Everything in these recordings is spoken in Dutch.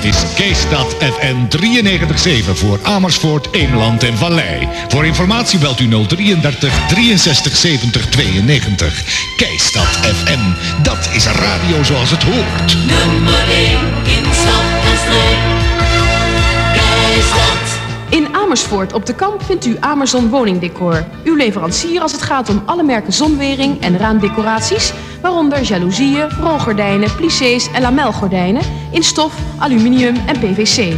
Dit is Keestad FM 93.7 voor Amersfoort, Eemland en Vallei. Voor informatie belt u 033 63 70 92. Keistad FM, dat is radio zoals het hoort. Nummer 1 in stad en streek. Keistad. In Amersfoort op de Kamp vindt u Amerzon Woningdecor. Uw leverancier als het gaat om alle merken zonwering en raamdecoraties, waaronder jaloezieën, rolgordijnen, plissés en lamelgordijnen in stof, aluminium en PVC.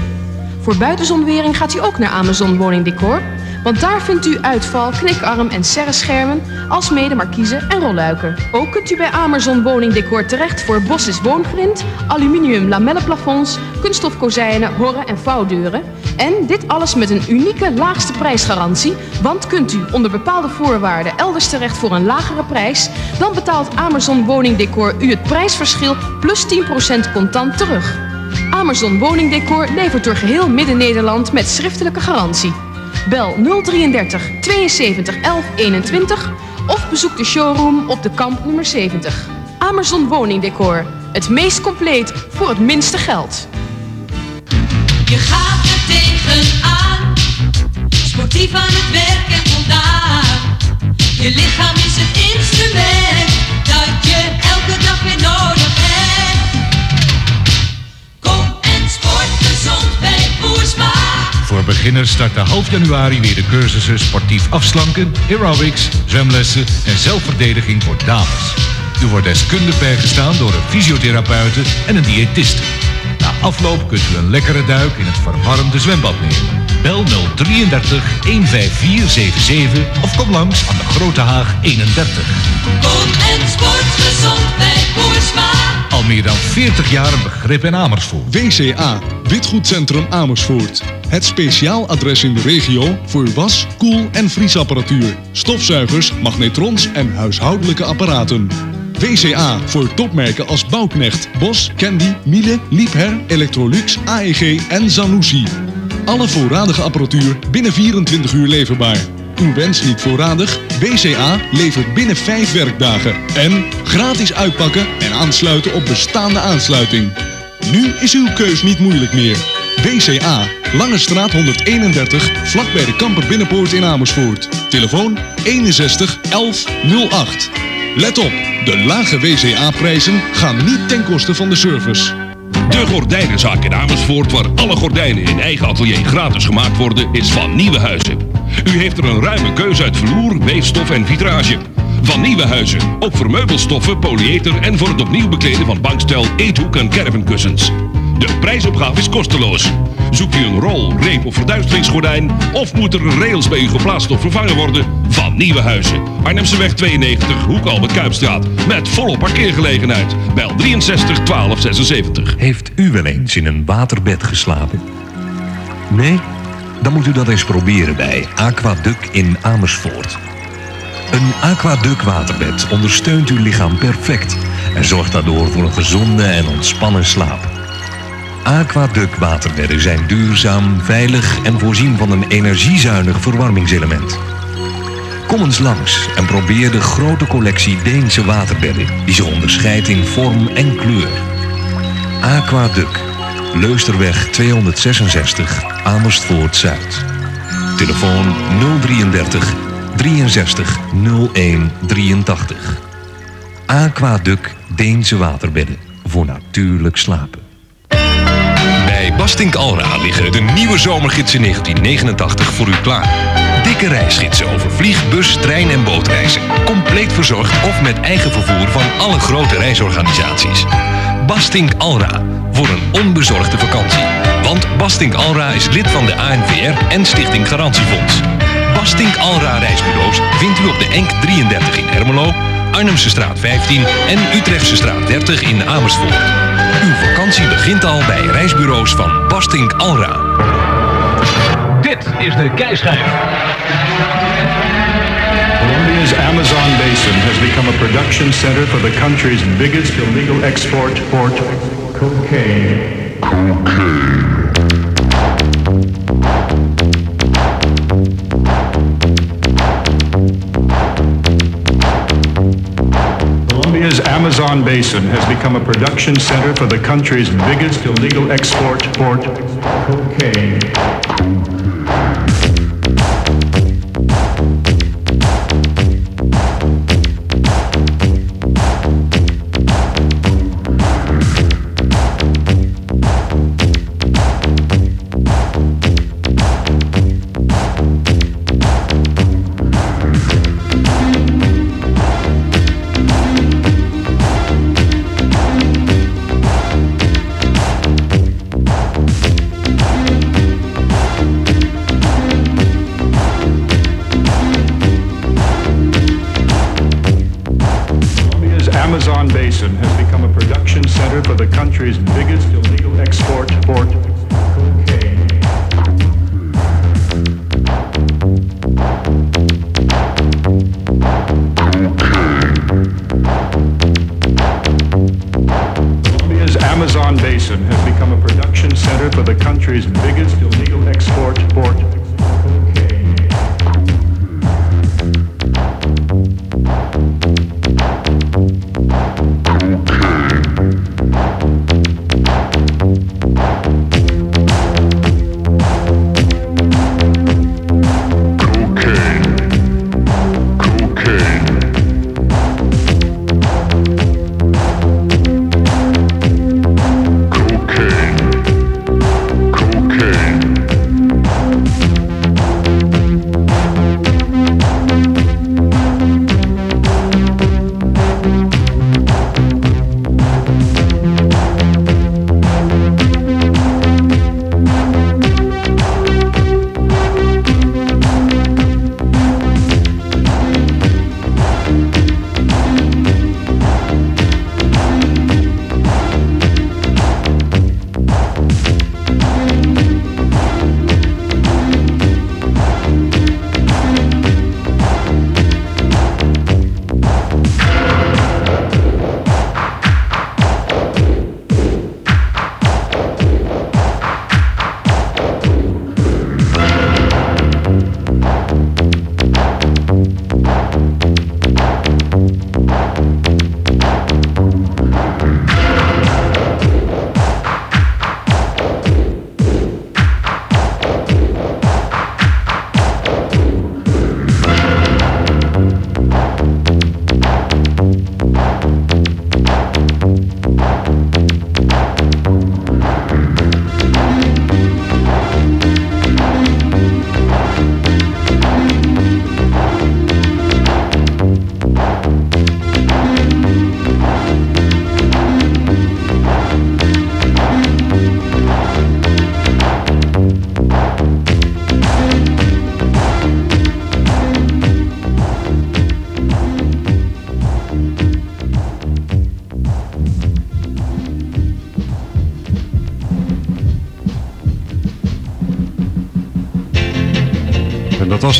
Voor buitenzonwering gaat u ook naar Amazon Woningdecor, want daar vindt u uitval, knikarm en serreschermen, alsmede markiezen en rolluiken. Ook kunt u bij Amazon Woningdecor terecht voor bosses woongrind, aluminium lamellenplafonds, kunststof kozijnen, horren en vouwdeuren. En dit alles met een unieke laagste prijsgarantie, want kunt u onder bepaalde voorwaarden elders terecht voor een lagere prijs, dan betaalt Amazon Woningdecor u het prijsverschil plus 10% contant terug. Amazon Woningdecor levert door geheel Midden-Nederland met schriftelijke garantie. Bel 033 72 11 21 of bezoek de showroom op de Kamp nummer 70. Amazon Woningdecor. Het meest compleet voor het minste geld. Je gaat tegenaan. Sportief aan het werk en voldaan. Je lichaam is het instrument dat je elke dag weer nodig hebt. Kom en sport gezond bij Boersma. Voor beginners starten half januari weer de cursussen sportief afslanken, aerobics, zwemlessen en zelfverdediging voor dames. U wordt deskundig bijgestaan door een fysiotherapeute en een diëtiste. Na afloop kunt u een lekkere duik in het verwarmde zwembad nemen. Bel 033 15477 of kom langs aan de Grote Haag 31. Kom en sport gezond bij Boersma. Al meer dan 40 jaar een begrip in Amersfoort. WCA, Witgoedcentrum Amersfoort. Het speciaal adres in de regio voor was, koel- en vriesapparatuur, stofzuigers, magnetrons en huishoudelijke apparaten. WCA voor topmerken als Bouknecht, Bos, Candy, Miele, Liebherr, Electrolux, AEG en Zanussi. Alle voorradige apparatuur binnen 24 uur leverbaar. Uw wens niet voorradig? WCA levert binnen 5 werkdagen. En gratis uitpakken en aansluiten op bestaande aansluiting. Nu is uw keus niet moeilijk meer. WCA, Lange Straat 131, vlak bij de Kamper Binnenpoort in Amersfoort. Telefoon 61 11 08. Let op, de lage WCA-prijzen gaan niet ten koste van de service. De Gordijnenzaak in Amersfoort, waar alle gordijnen in eigen atelier gratis gemaakt worden, is van Nieuwe Huizen. U heeft er een ruime keuze uit vloer, weefstof en vitrage. Van Nieuwe Huizen, ook voor meubelstoffen, polyether en voor het opnieuw bekleden van bankstel, eethoek en caravankussens. De prijsopgave is kosteloos. Zoekt u een rol, reep of verduisteringsgordijn of moet er rails bij u geplaatst of vervangen worden? Van Nieuwe Huizen. Arnhemseweg 92, Hoek Albert Kuipstraat. Met volle parkeergelegenheid. Bel 63 12 76. Heeft u wel eens in een waterbed geslapen? Nee? Dan moet u dat eens proberen bij Aquaduc in Amersfoort. Een Aquaduc waterbed ondersteunt uw lichaam perfect en zorgt daardoor voor een gezonde en ontspannen slaap. Aquaduc waterbedden zijn duurzaam, veilig en voorzien van een energiezuinig verwarmingselement. Kom eens langs en probeer de grote collectie Deense waterbedden die zich onderscheidt in vorm en kleur. Aquaduc, Leusterweg 266, Amersfoort Zuid. Telefoon 033 63 01 83. Aquaduc Deense waterbedden voor natuurlijk slapen. Bastink Alra liggen de nieuwe zomergidsen 1989 voor u klaar. Dikke reisgidsen over vlieg, bus, trein en bootreizen. Compleet verzorgd of met eigen vervoer van alle grote reisorganisaties. Bastink Alra voor een onbezorgde vakantie. Want Bastink Alra is lid van de ANVR en Stichting Garantiefonds. Bastink Alra reisbureaus vindt u op de Enk 33 in Ermelo, Arnhemse straat 15 en Utrechtse straat 30 in Amersfoort. Uw vakantie begint al bij reisbureaus van Bastink Alra. Dit is de keischijf. Colombia's Amazon basin has become a production center for the country's biggest illegal export port, cocaine. Colombia's Amazon basin has become a production center for the country's biggest illegal export port, cocaine.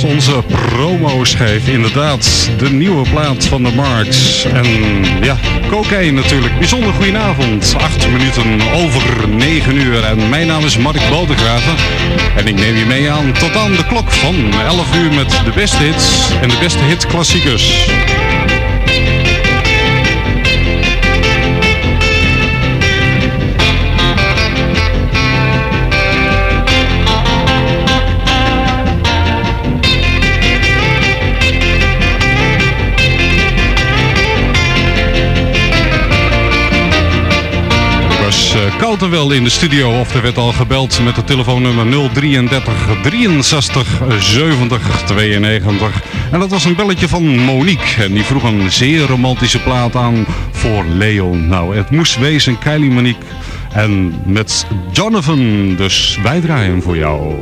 Onze promo-schijf. Inderdaad, de nieuwe plaat van de Marks. En ja, cocaïne natuurlijk. Bijzonder goedenavond. Acht minuten over negen uur. En mijn naam is Mark Bodegraven. En ik neem je mee aan tot aan de klok van 11 uur met de beste hits en de beste hitklassiekers. Het en wel in de studio of er werd al gebeld met het telefoonnummer 033 63 70 92. En dat was een belletje van Monique en die vroeg een zeer romantische plaat aan voor Leo. Nou, het moest wezen Kylie Monique en met Jonathan, dus wij draaien voor jou.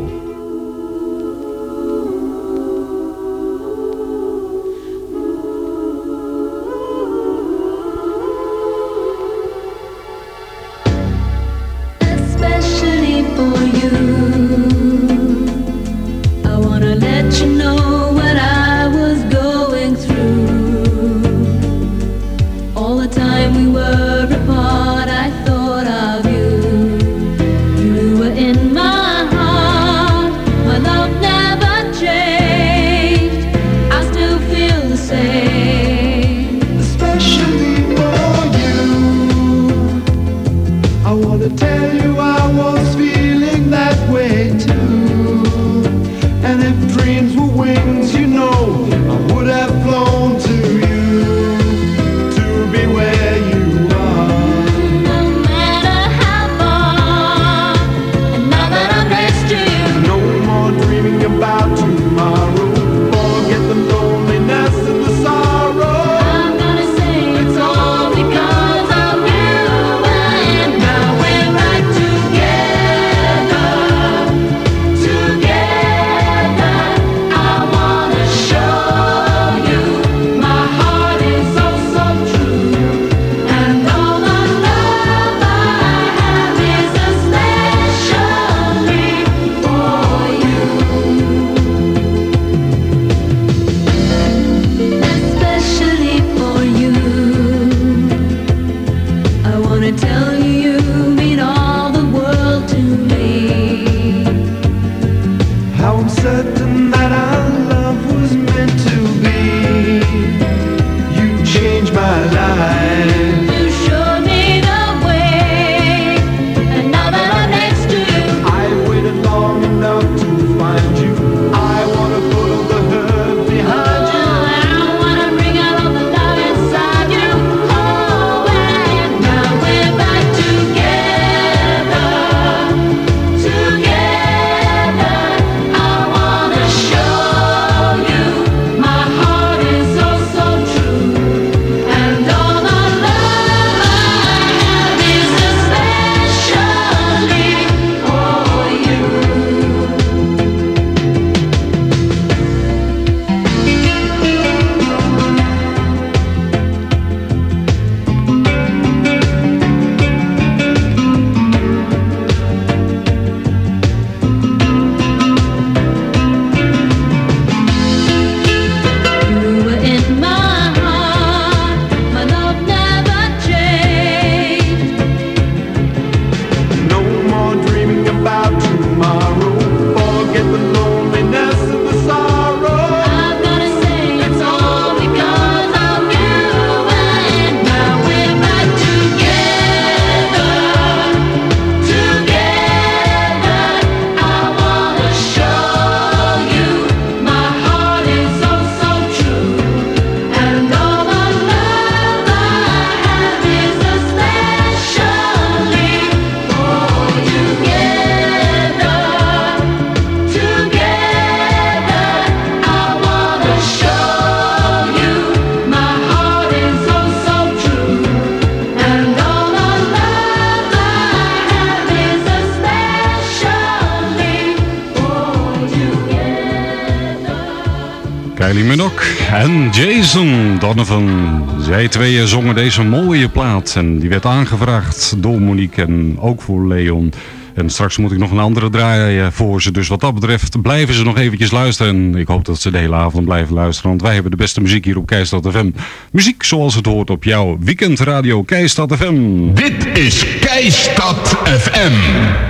Tweeën zongen deze mooie plaat en die werd aangevraagd door Monique en ook voor Leon. En straks moet ik nog een andere draaien voor ze. Dus wat dat betreft blijven ze nog eventjes luisteren. En ik hoop dat ze de hele avond blijven luisteren. Want wij hebben de beste muziek hier op Keistad FM. Muziek zoals het hoort op jouw weekendradio Keistad FM. Dit is Keistad FM.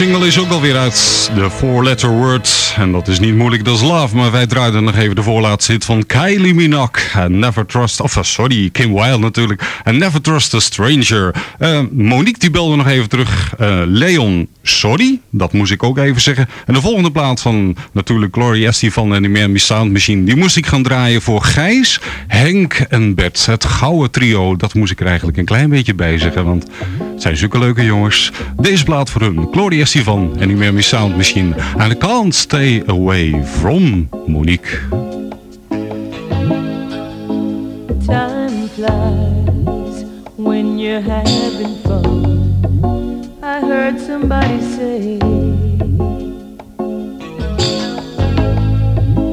Single is ook alweer uit. De Four Letter Word. En dat is niet moeilijk, dat is love. Maar wij draaiden nog even de voorlaatste hit van Kylie Minogue. And Never Trust... Of, uh, sorry, Kim Wilde natuurlijk. And Never Trust a Stranger. Eh, Monique die belde nog even terug. Eh, Leon, sorry. Dat moest ik ook even zeggen. En de volgende plaat van natuurlijk Gloria Estefan en de Miami Sound Machine. Die moest ik gaan draaien voor Gijs, Henk en Bert. Het gouden trio. Dat moest ik er eigenlijk een klein beetje bij zeggen. Want zijn zulke leuke jongens. Deze plaat voor hun, Gloria Sivan en Umami Sound Machine. And I can't stay away from Monique. Time flies when you're having fun. I heard somebody say.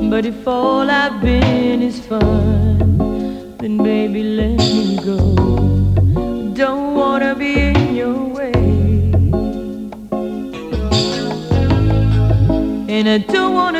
But if all I've been is fun. don't wanna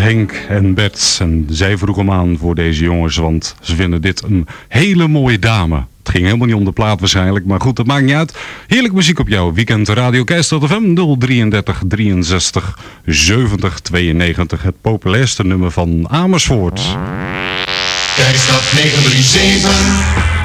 Henk en Bert. En zij vroeg hem aan voor deze jongens, want ze vinden dit een hele mooie dame. Het ging helemaal niet om de plaat waarschijnlijk, maar goed, dat maakt niet uit. Heerlijk muziek op jou. Weekend Radio Keistad FM 033 63 70 92. Het populairste nummer van Amersfoort. Keistad 937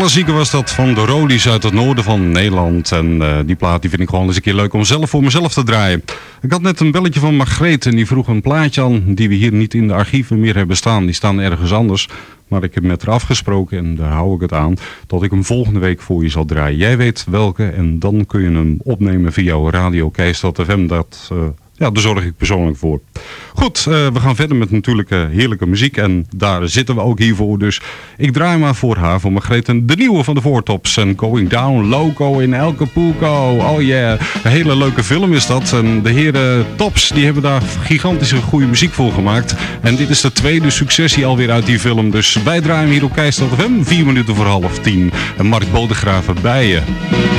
hitklassieker was dat van de Rolies uit het noorden van Nederland. En eh, die plaat die vind ik gewoon eens een keer leuk om zelf voor mezelf te draaien. Ik had net een belletje van Margreet en die vroeg een plaatje aan die we hier niet in de archieven meer hebben staan. Die staan ergens anders. Maar ik heb met haar afgesproken en daar hou ik het aan. Dat ik hem volgende week voor je zal draaien. Jij weet welke en dan kun je hem opnemen via Radio Keistad FM. Dat... eh, ja, daar zorg ik persoonlijk voor. Goed, eh, we gaan verder met natuurlijk eh, heerlijke muziek. En daar zitten we ook hiervoor. Dus ik draai maar voor haar, voor Margreet. en De nieuwe van de Voortops. En Going Down, Loco in Acapulco. Oh yeah, een hele leuke film is dat. En de heren Tops, die hebben daar gigantische goede muziek voor gemaakt. En dit is de tweede successie alweer uit die film. Dus wij draaien hier op Keistad FM. Vier minuten voor half tien. En Mark Bodegraven bij je.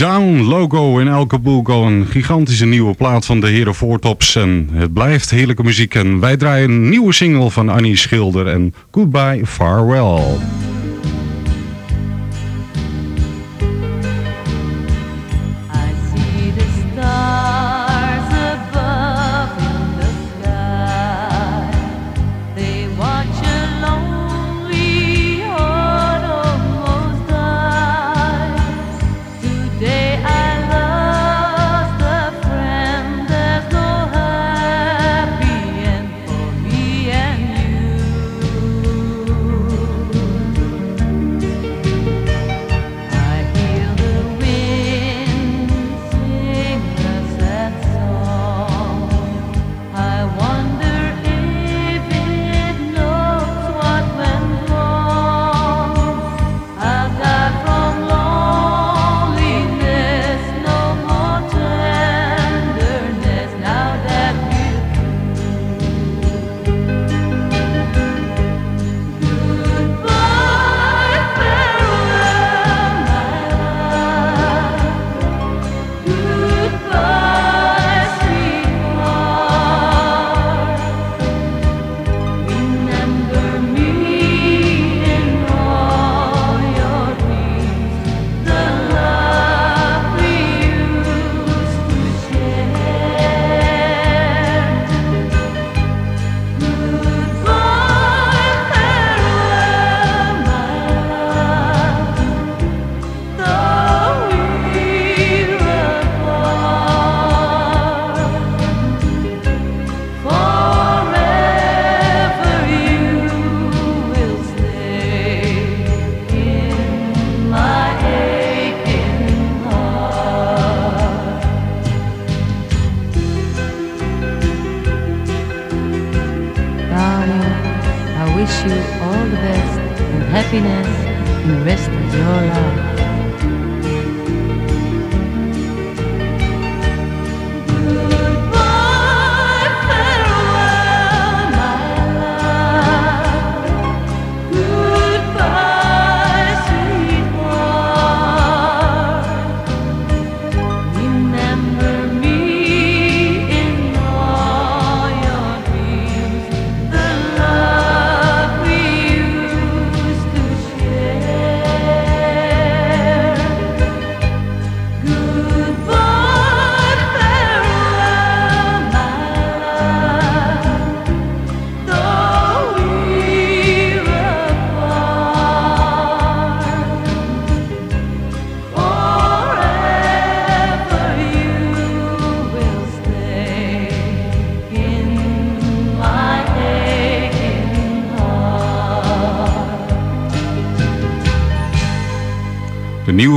Down logo in Acapulco. Een gigantische nieuwe plaat van de heren Voortops. En het blijft heerlijke muziek. En wij draaien een nieuwe single van Annie Schilder. En Goodbye Farewell.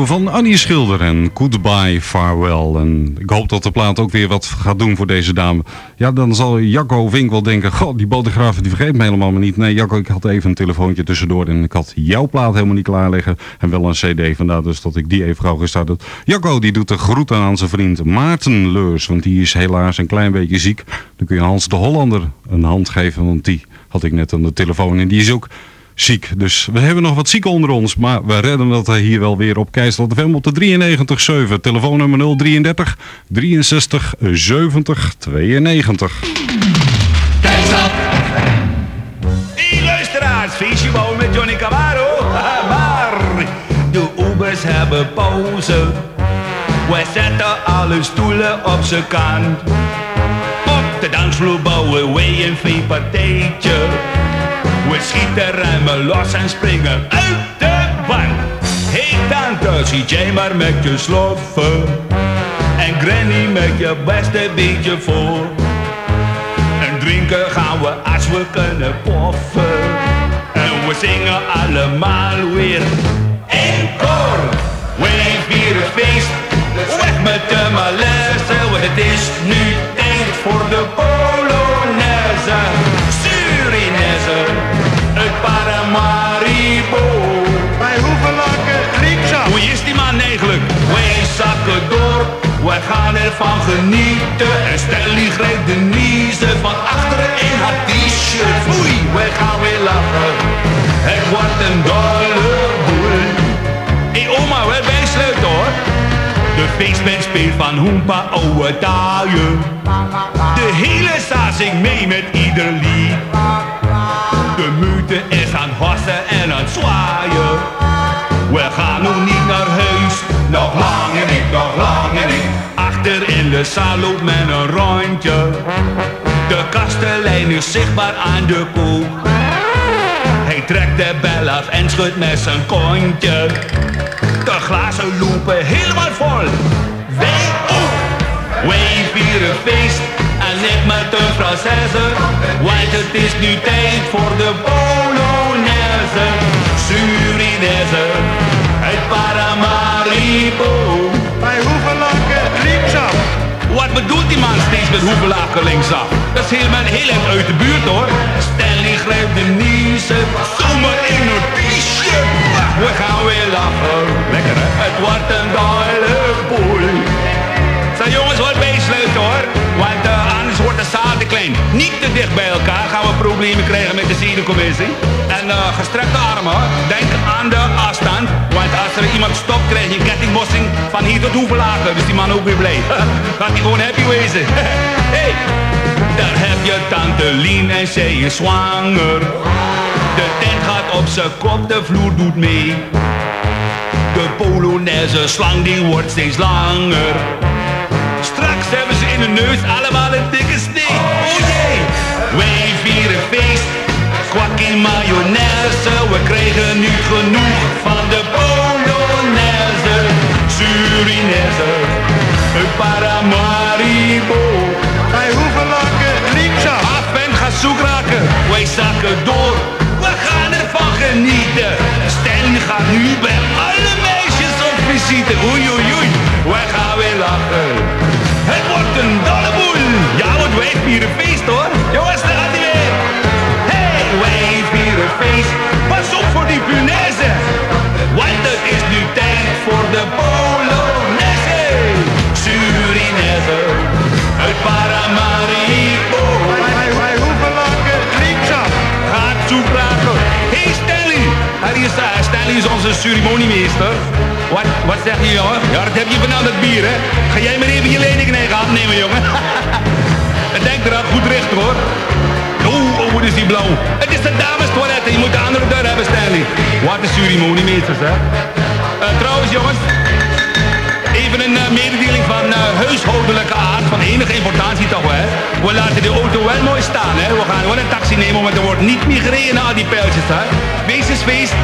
Van Annie Schilder en Goodbye Farewell. En ik hoop dat de plaat ook weer wat gaat doen voor deze dame. Ja, dan zal Jacco Vink wel denken... God, die botergraaf die vergeet me helemaal maar niet. Nee, Jacco, ik had even een telefoontje tussendoor... en ik had jouw plaat helemaal niet klaar liggen. En wel een cd, vandaar dus dat ik die even gauw gestart had. Jacco, die doet de groeten aan zijn vriend Maarten Leurs... want die is helaas een klein beetje ziek. Dan kun je Hans de Hollander een hand geven... want die had ik net aan de telefoon en die is ook ziek. Dus we hebben nog wat zieken onder ons, maar we redden dat hier wel weer op Keistad FM op de 93.7. Telefoonnummer 033 63 70 92. Hey luisteraars, feestje bouwen met Johnny Camaro. De hebben pauze. We zetten alle stoelen op zijn kant. Op de dansvloer bouwen wij een veepartijtje. We schieten ruimen los en springen uit de bank. Hey tante, zie jij maar met je sloffen. En Granny met je beste beetje voor. En drinken gaan we als we kunnen poffen. En we zingen allemaal weer in koor. Wij vieren feest, weg met de malaise. Het is nu tijd voor de Polonaise. Paramaribo. Wij hoeven lakken linksaf. Hoe is die man eigenlijk? Wij zakken door, wij gaan ervan genieten. En Stanley grijpt de niezen van achteren in haar t-shirt. Oei, wij gaan weer lachen. Het wordt een dolle boel. Hé oma, wel bijsluiten hoor. De feestband speelt van Hoempa oude taaien. De hele zaal zingt mee met ieder lied. De mute is aan het hossen en aan zwaaien. We gaan nog niet naar huis, nog lang niet, nog lang niet. Achter in de zaal loopt men een rondje. De kastelein is zichtbaar aan de koop. Hij trekt de bel af en schudt met zijn kontje. De glazen lopen helemaal vol. Wij ook. Wij vieren feest ik met de Française. Want het is nu tijd voor de Polonaise. Surinese, het Paramaribo. Wij hoeven lakken linksaf. Wat bedoelt die man steeds met hoeveel lakken linksaf? Dat is helemaal heel erg uit de buurt hoor. Stanley grijpt de niezen, zomaar in een t-shirt. We gaan weer lachen. Lekker hè? Het wordt een dolle boel. Zo jongens, wat meesluiten hoor. Want eh, anders wordt de zaal te klein. Niet te dicht bij elkaar gaan we problemen krijgen met de ziedencommissie. En eh, gestrekte armen, denk aan de afstand. Want als er iemand stopt, krijg je kettingbossing van hier tot Hoevelaken. Dus die man ook weer blij. Gaat hij gewoon happy wezen. hey, daar heb je tante Lien en zij is zwanger. De tent gaat op zijn kop, de vloer doet mee. De Polonaise slang die wordt steeds langer. In neus allemaal een dikke snee. Oh jee, wij vieren feest. Kwak in mayonaise, we krijgen nu genoeg van de Polonaise. Surinese, het Paramaribo. Wij hoeven lakken linksaf. Af en ga zoek raken, wij zakken door. We gaan ervan genieten. Stanley gaat nu bij alle meisjes op visite. Oei oei oei, wij gaan weer lachen. Wordt een dolle boel. Ja, want wij feest hoor. Jongens, daar gaat hij weer. Hey, wij vieren feest. Pas op voor die punaise. Want het is nu tijd voor de Polonaise. Surinese, uit Paramaribo. Wij, wij hoeven langer linksaf. Gaat toepraten. Is, Stanley is onze ceremoniemeester. Wat, wat zeg je jongen? Ja, dat heb je van aan het bier hè. Ga jij maar even je lening in eigen hand nemen jongen. Denk eraan, goed recht hoor. Oeh, oh, wat is die blauw? Het is de dames toilet. Je moet de andere deur hebben, Stanley. Wat een ceremoniemeesters, hè? Eh, trouwens, jongens. Even een eh, mededeling van eh, huishoudelijke aard. Van enige importantie toch, hè? We laten de auto wel mooi staan, hè? We gaan wel een taxi nemen, want er wordt niet meer gereden na al die pijltjes, hè? Wees is feest.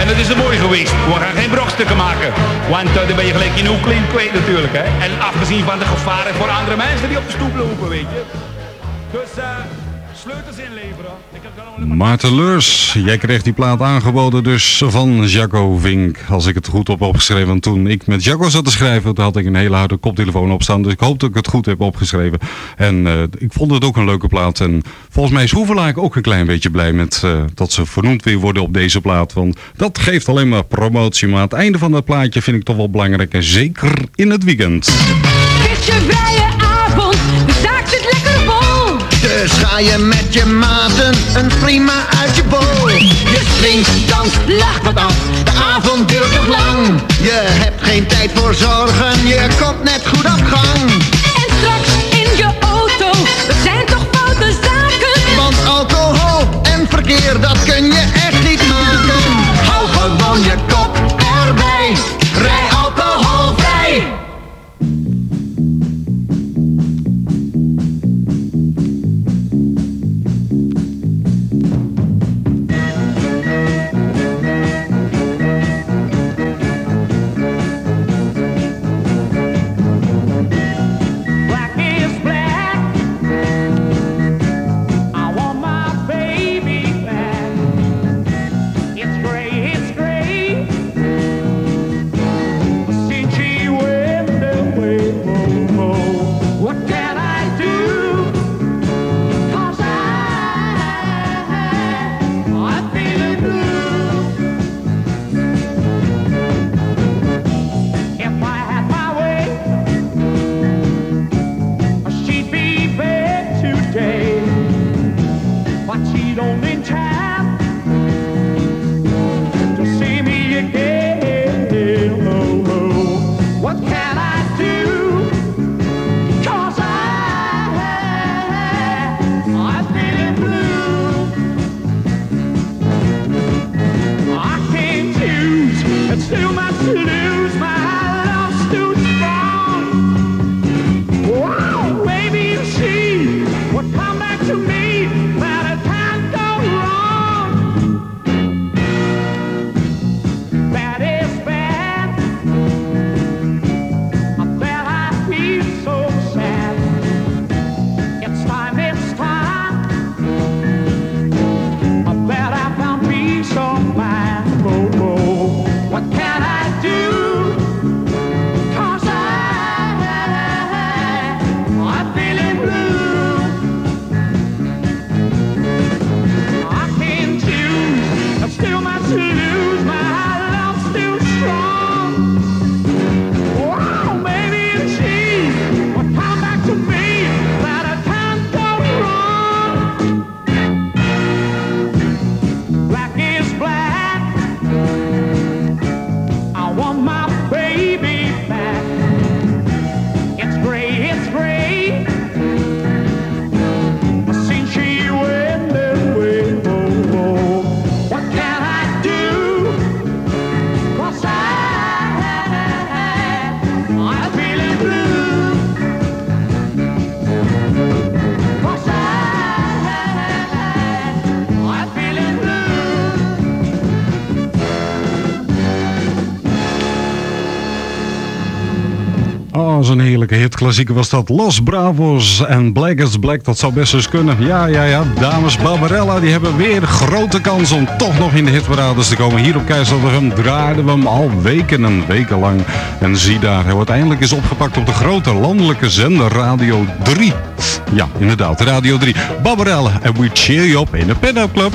En dat is er mooi geweest. We gaan geen brokstukken maken. Want eh, dan ben je gelijk je nieuw claim kwijt natuurlijk, hè? En afgezien van de gevaren voor andere mensen die op de stoep lopen, weet je. Dus. Sleutels inleveren. Maarten Leurs, jij kreeg die plaat aangeboden dus van Jacco Vink. Als ik het goed heb opgeschreven. Want toen ik met Jacco zat te schrijven, had ik een hele harde koptelefoon opstaan. Dus ik hoop dat ik het goed heb opgeschreven. En eh, ik vond het ook een leuke plaat. En volgens mij is Hoevelaak ook een klein beetje blij met eh, dat ze vernoemd weer worden op deze plaat. Want dat geeft alleen maar promotie. Maar het einde van dat plaatje vind ik toch wel belangrijk. En zeker in het weekend. Je Dus ga je met je maten een prima uit je bol. Je springt, danst, lacht wat af, de avond duurt nog lang. Je hebt geen tijd voor zorgen, je komt net goed op gang. En straks in je auto, dat zijn toch foute zaken. Want alcohol en verkeer, dat kun je echt niet maken. Hou gewoon je kop hitklassieker was dat. Los Bravos en Black is Black, dat zou best eens kunnen. Ja, ja, ja, dames Barbarella, die hebben weer grote kans om toch nog in de hitparades te komen. Hier op Keizerlegem draaiden we hem al weken en weken lang. En zie daar, hij wordt eindelijk eens opgepakt op de grote landelijke zender Radio 3. Ja, inderdaad, Radio 3. Barbarella, en we cheer you up in de Pin-Up Club.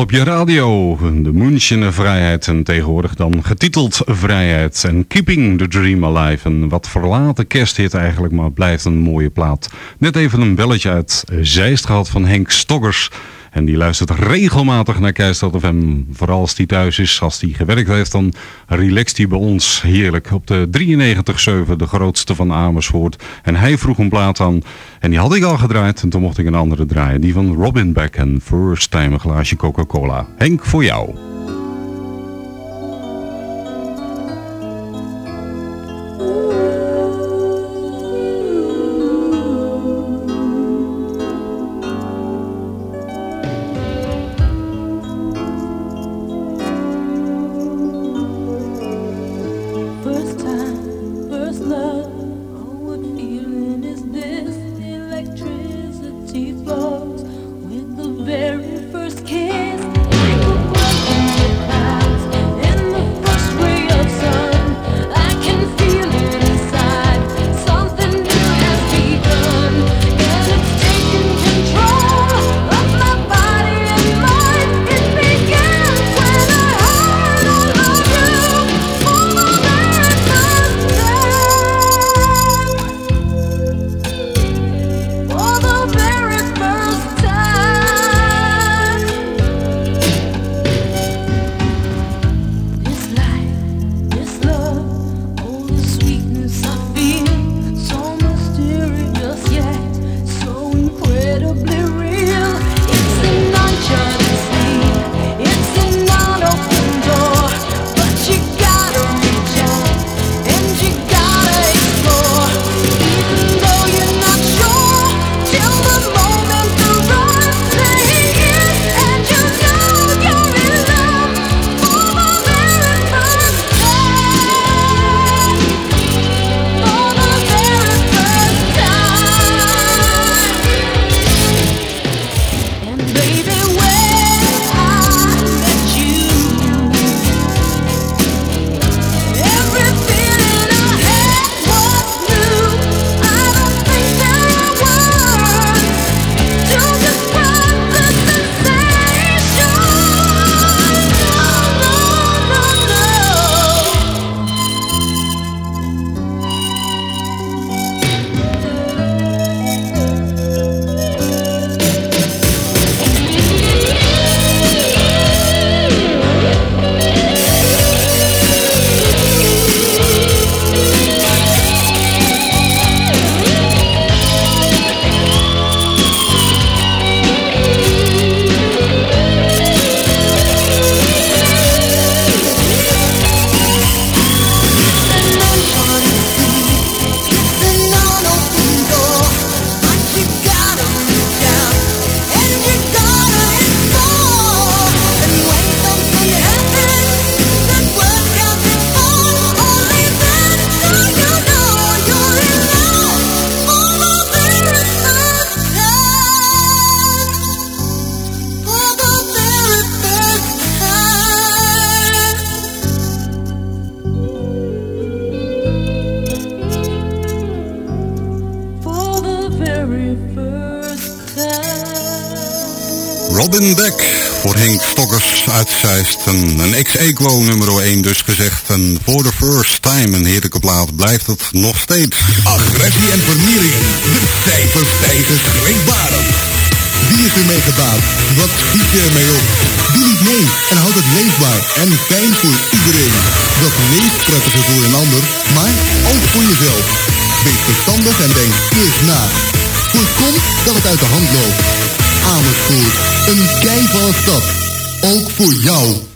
Op je radio. De Münchener Vrijheid en tegenwoordig dan getiteld Vrijheid. En Keeping the Dream Alive. Een wat verlaten kersthit eigenlijk, maar blijft een mooie plaat. Net even een belletje uit Zeist gehad van Henk Stoggers. En die luistert regelmatig naar Keistad FM. Vooral als hij thuis is, als hij gewerkt heeft, dan relaxt hij bij ons heerlijk. Op de 93.7, de grootste van Amersfoort. En hij vroeg een plaat aan. En die had ik al gedraaid. En toen mocht ik een andere draaien. Die van Robin Beck en First Time een glaasje Coca-Cola. Henk, voor jou. Nog steeds. Agressie en vernieuwing. Stijve tijden beschikbaar. Wie is ermee gedaan? Wat schiet je ermee op? Doe niet mee en houd het leefbaar en fijn voor iedereen. Dat is weer voor een ander, maar ook voor jezelf. Wees verstandig en denk eerst na. Voorkom dat het uit de hand loopt. Amersfoort, een kei van stad. Ook voor jou.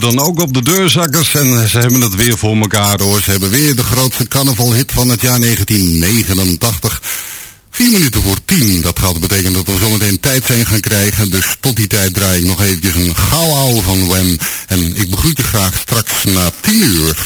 Dan ook op de deurzakkers en ze hebben het weer voor elkaar hoor. Ze hebben weer de grootste carnavalhit van het jaar 1989. 4 minuten voor 10, dat gaat betekenen dat we zometeen tijd zijn gaan krijgen. Dus tot die tijd draai ik nog eventjes een ouwe van Glen. En ik begroet je graag straks na 10 uur.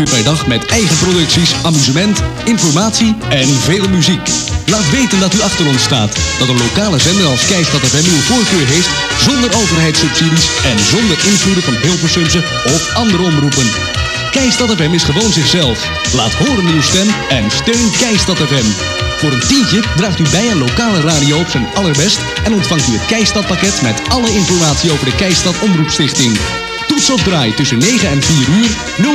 Uur per dag met eigen producties, amusement, informatie en veel muziek. Laat weten dat u achter ons staat. Dat een lokale zender als Keistad FM uw voorkeur heeft zonder overheidssubsidies en zonder invloeden van Hilversumse of andere omroepen. Keistad FM is gewoon zichzelf. Laat horen uw stem en steun Keistad FM. Voor een tientje draagt u bij een lokale radio op zijn allerbest en ontvangt u het Keistad pakket met alle informatie over de Keistad Omroepstichting. Toets of draai tussen 9 en 4 uur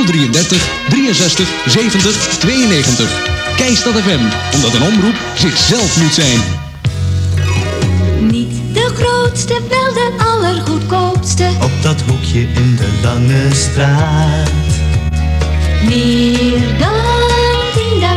033 63 70 92. Keistad FM, omdat een omroep zichzelf moet zijn. Niet de grootste, wel de allergoedkoopste. Op dat hoekje in de lange straat. Meer dan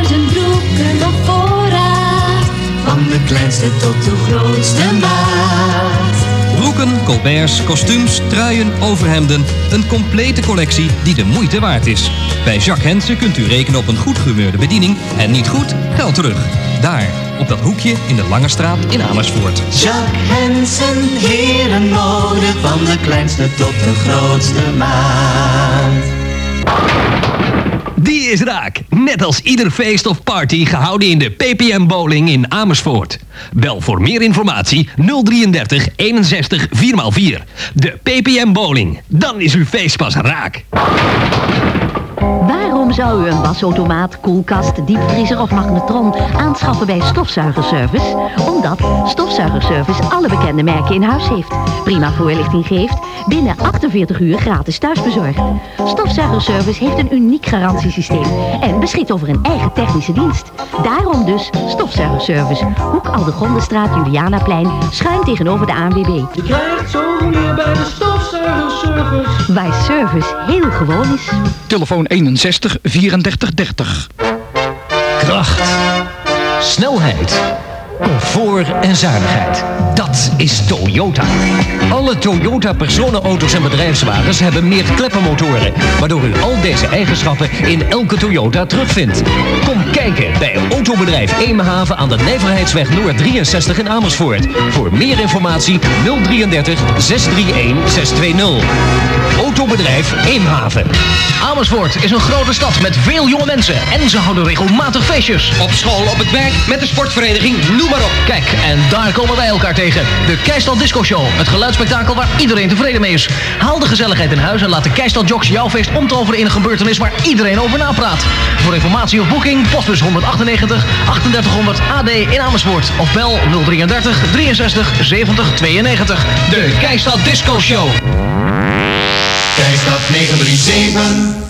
10.000 broeken op voorraad. Van de kleinste tot de grootste maat. Broeken, colberts, kostuums, truien, overhemden. Een complete collectie die de moeite waard is. Bij Jacques Hensen kunt u rekenen op een goed gehumeurde bediening en niet goed, geld terug. Daar, op dat hoekje in de Lange Straat in Amersfoort. Jacques Hensen, herenmode. Van de kleinste tot de grootste maat. Die is raak. Net als ieder feest of party gehouden in de PPM Bowling in Amersfoort. Bel voor meer informatie 033 61 4x4. De PPM Bowling. Dan is uw feest pas raak. Waarom zou u een wasautomaat, koelkast, diepvriezer of magnetron aanschaffen bij Stofzuigerservice? Omdat Stofzuigerservice alle bekende merken in huis heeft. Prima voorlichting geeft, binnen 48 uur gratis thuisbezorgd. Stofzuigerservice heeft een uniek garantiesysteem en beschikt over een eigen technische dienst. Daarom dus Stofzuigerservice. Hoek Aldegondenstraat, Julianaplein, schuin tegenover de ANWB. Je krijgt zoveel bij de stofzuigerservice. Waar service heel gewoon is. Telefoon 61 34 30. Kracht, snelheid, comfort en zuinigheid. Dat is Toyota. Alle Toyota personenauto's en bedrijfswagens hebben meer kleppenmotoren, waardoor u al deze eigenschappen in elke Toyota terugvindt. Kom kijken bij Autobedrijf Eemhaven aan de Nijverheidsweg Noord 63 in Amersfoort. Voor meer informatie 033 631 620. Autobedrijf Eemhaven. Amersfoort is een grote stad met veel jonge mensen en ze houden regelmatig feestjes. Op school, op het werk, met de sportvereniging, noem maar op. Kijk, en daar komen wij elkaar tegen. De Keistal Disco Show, het geluidsspektakel waar iedereen tevreden mee is. Haal de gezelligheid in huis en laat de Keistal Jocks jouw feest omtoveren in een gebeurtenis waar iedereen over napraat. Voor informatie of boeking, postbus 198 3800 AD in Amersfoort. Of bel 033 63 70 92. De Keistal Disco Show. Keistad 937.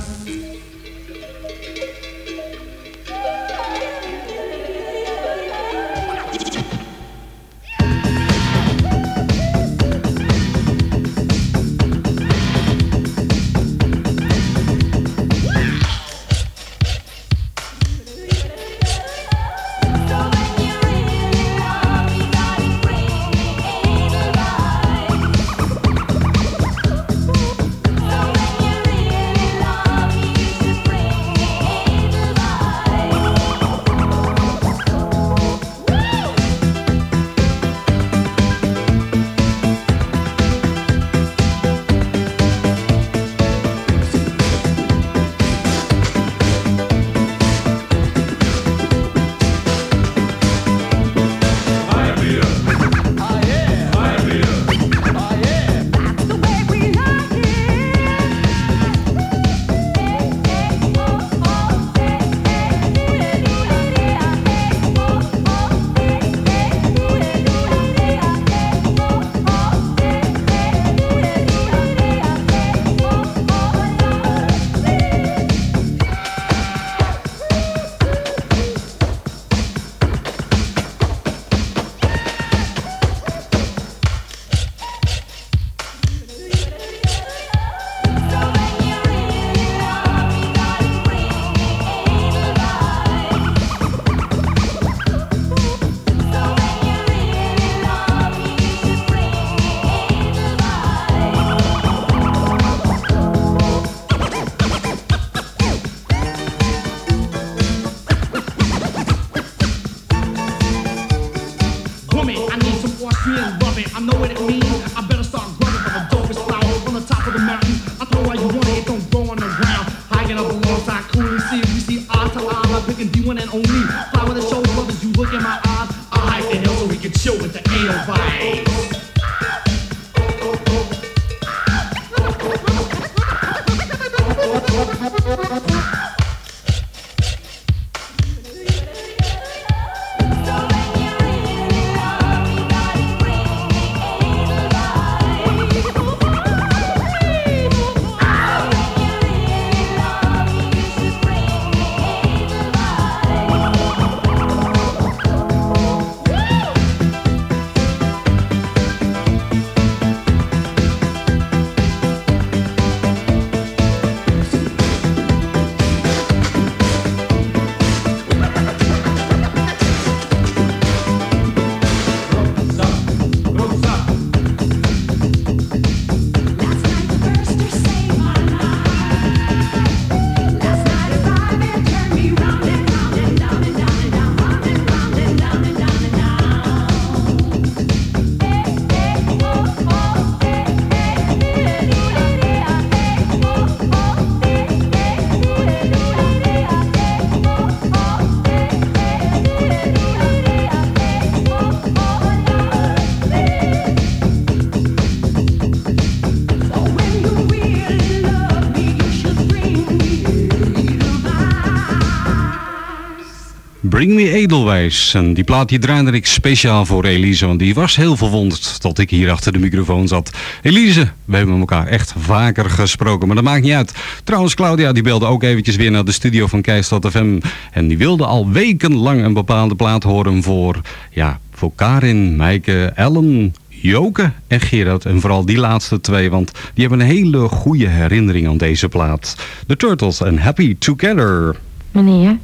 Bring Me Edelwijs. En die plaat die draaide ik speciaal voor Elise, want die was heel verwonderd tot ik hier achter de microfoon zat. Elise, we hebben elkaar echt vaker gesproken, maar dat maakt niet uit. Trouwens, Claudia die belde ook eventjes weer naar de studio van Keistad FM. En die wilde al wekenlang een bepaalde plaat horen voor, ja, voor Karin, Meike, Ellen, Joke en Gerard. En vooral die laatste twee, want die hebben een hele goede herinnering aan deze plaat. The Turtles en Happy Together. Meneer,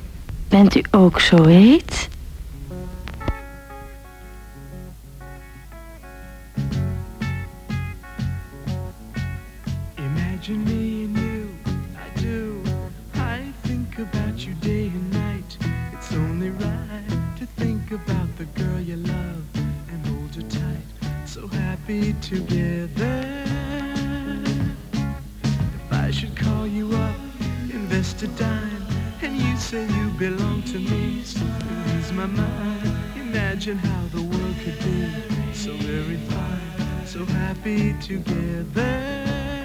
bent u ook zo heet? Imagine me and you, I do. I think about you day and night. It's only right to think about the girl you love and hold her tight. So happy together. If I should call you up, invest a dime, you say you belong to me, so you lose my mind. Imagine how the world could be so very fine, so happy together.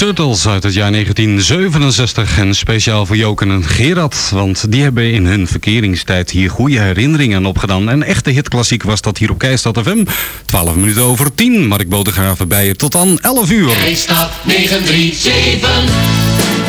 Turtles uit het jaar 1967 en speciaal voor Joken en Gerard, want die hebben in hun verkeringstijd hier goede herinneringen opgedaan. Een echte hitklassiek was dat hier op Keistad FM. 12 minuten over 10, Mark Bodegraven bij je tot aan 11 uur. Keistad 937.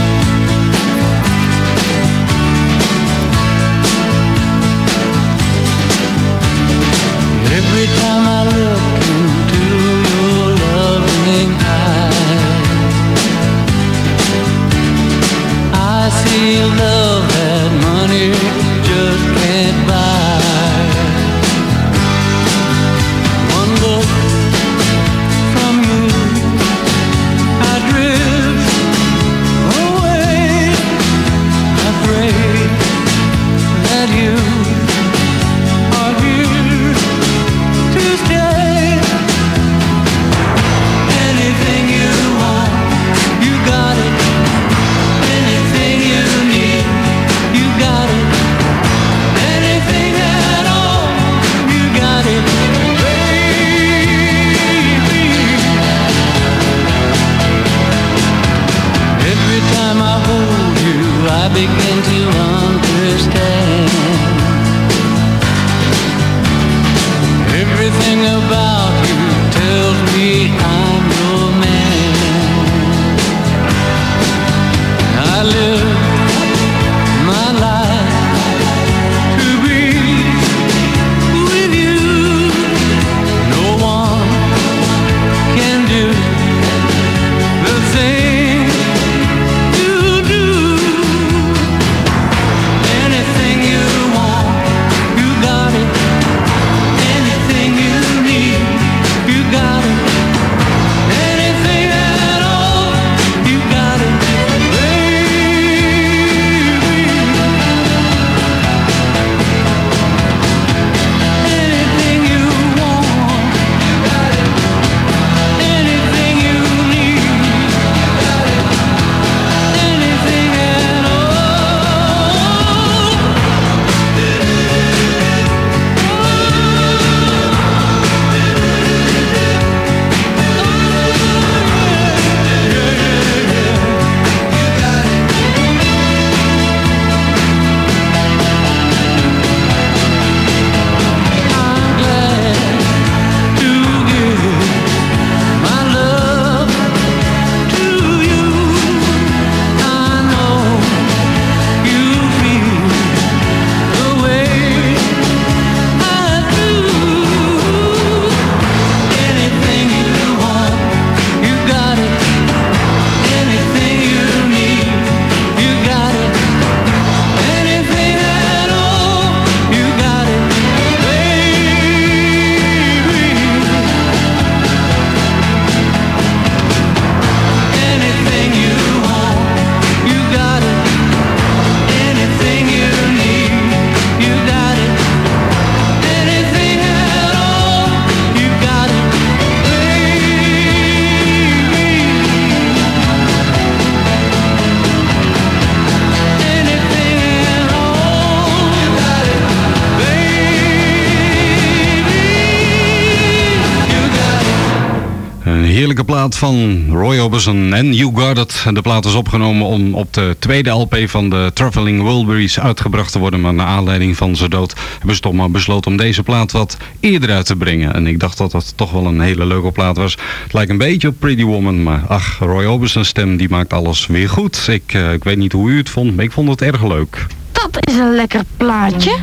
Heerlijke plaat van Roy Orbison en You Got It. De plaat is opgenomen om op de tweede LP van de Traveling Wilburys uitgebracht te worden. Maar naar aanleiding van zijn dood hebben ze toch maar besloten om deze plaat wat eerder uit te brengen. En ik dacht dat dat toch wel een hele leuke plaat was. Het lijkt een beetje op Pretty Woman, maar ach, Roy Orbison's stem die maakt alles weer goed. Ik, eh, ik weet niet hoe u het vond, maar ik vond het erg leuk. Dat is een lekker plaatje.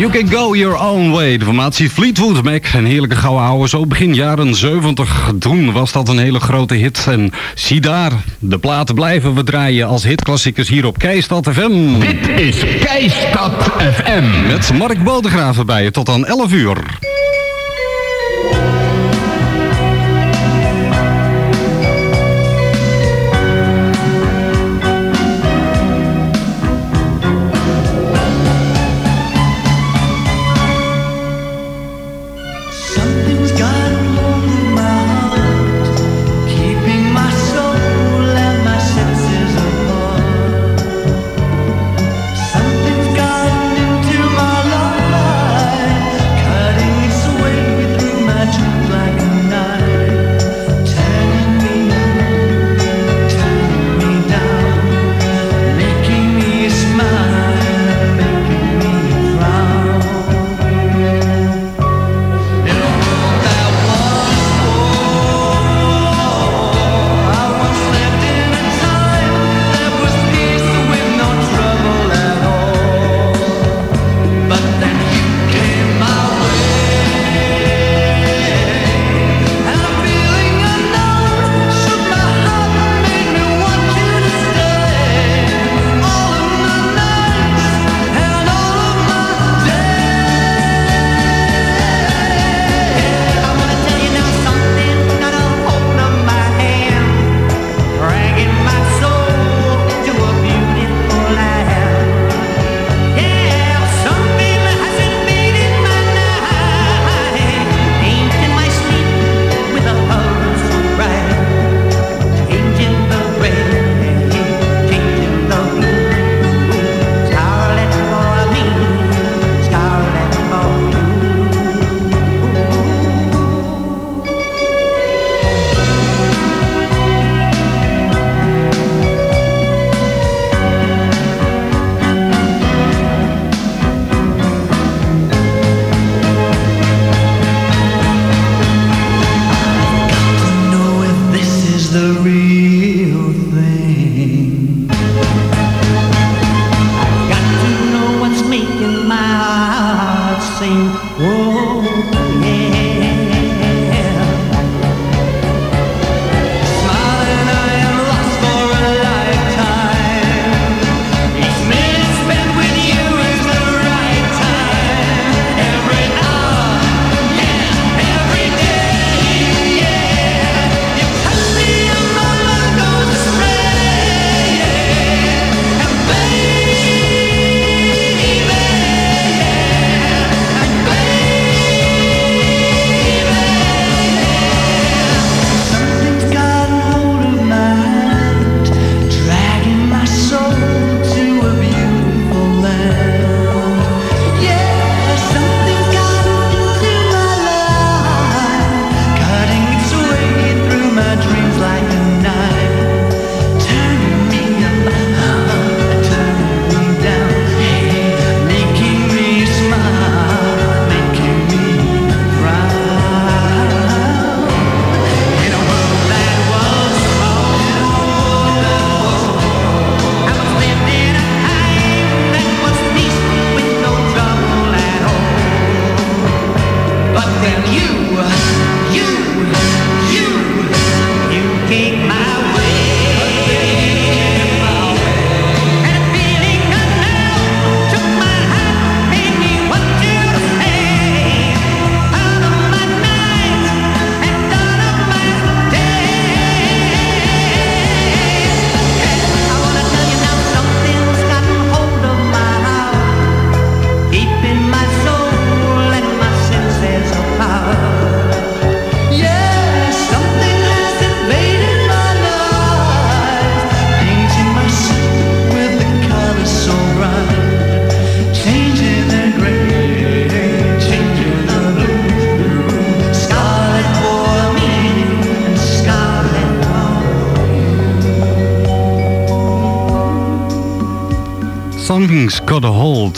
You Can Go Your Own Way. De formatie Fleetwood Mac. Een heerlijke gouden ouwe. Zo begin jaren 70. Toen was dat een hele grote hit. En zie daar, de platen blijven we draaien als hitklassiekers hier op Keistad FM. Dit is Keistad FM. Met Mark Bodegraven bij je tot aan 11 uur.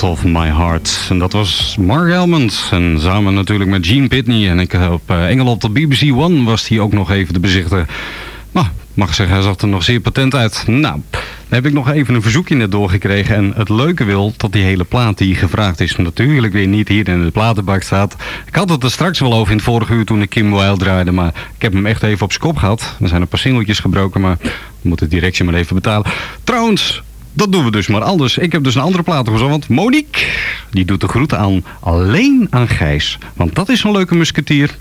Of My Heart. En dat was Mark Elmond. En samen natuurlijk met Gene Pitney. En ik eh, op Engeland op BBC One was hij ook nog even de bezichter. Nou, mag zeggen, hij zag er nog zeer patent uit. Nou, dan heb ik nog even een verzoekje net doorgekregen. En het leuke wil dat die hele plaat die gevraagd is... natuurlijk weer niet hier in de platenbak staat. Ik had het er straks wel over in het vorige uur toen ik Kim Wilde draaide... maar ik heb hem echt even op zijn kop gehad. Er zijn een paar singeltjes gebroken, maar moet moeten het directie maar even betalen. Trouwens, dat doen we dus maar anders. Ik heb dus een andere plaat gezocht, want Monique, die doet de groeten aan alleen aan Gijs. Want dat is een leuke musketier.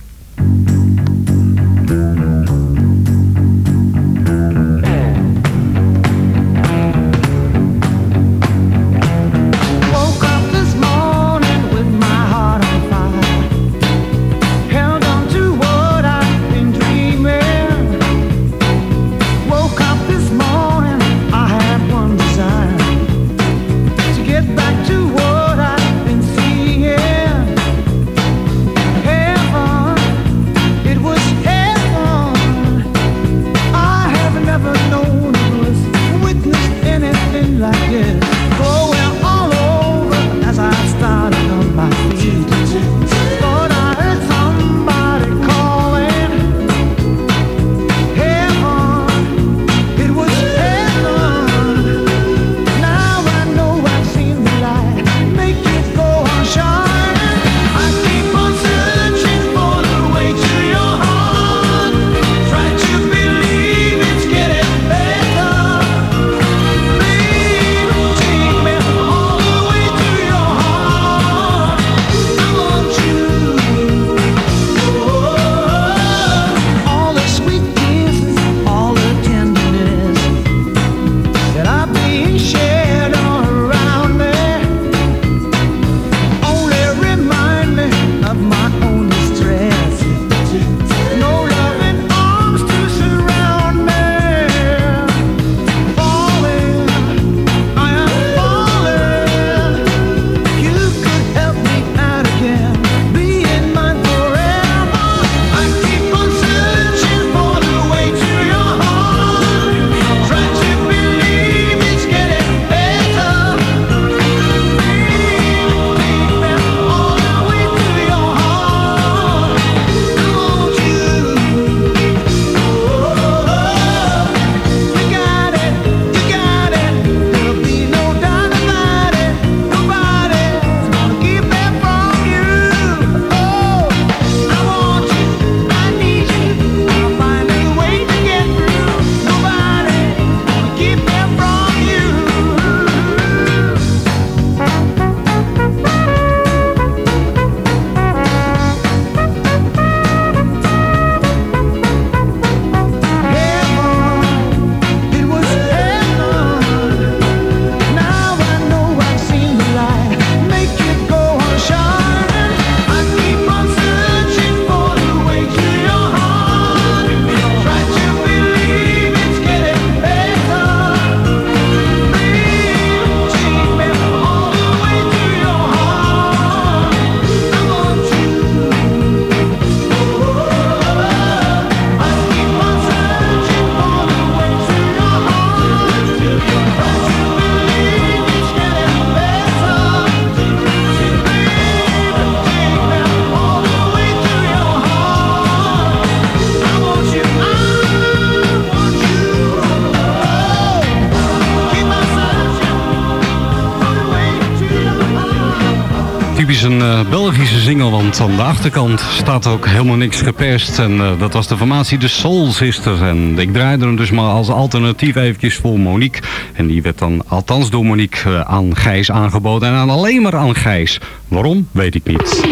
Single, want aan de achterkant staat ook helemaal niks geperst. En eh, dat was de formatie de Soul Sisters. En ik draaide hem dus maar als alternatief eventjes voor Monique. En die werd dan althans door Monique eh, aan Gijs aangeboden. En aan alleen maar aan Gijs. Waarom, weet ik niet.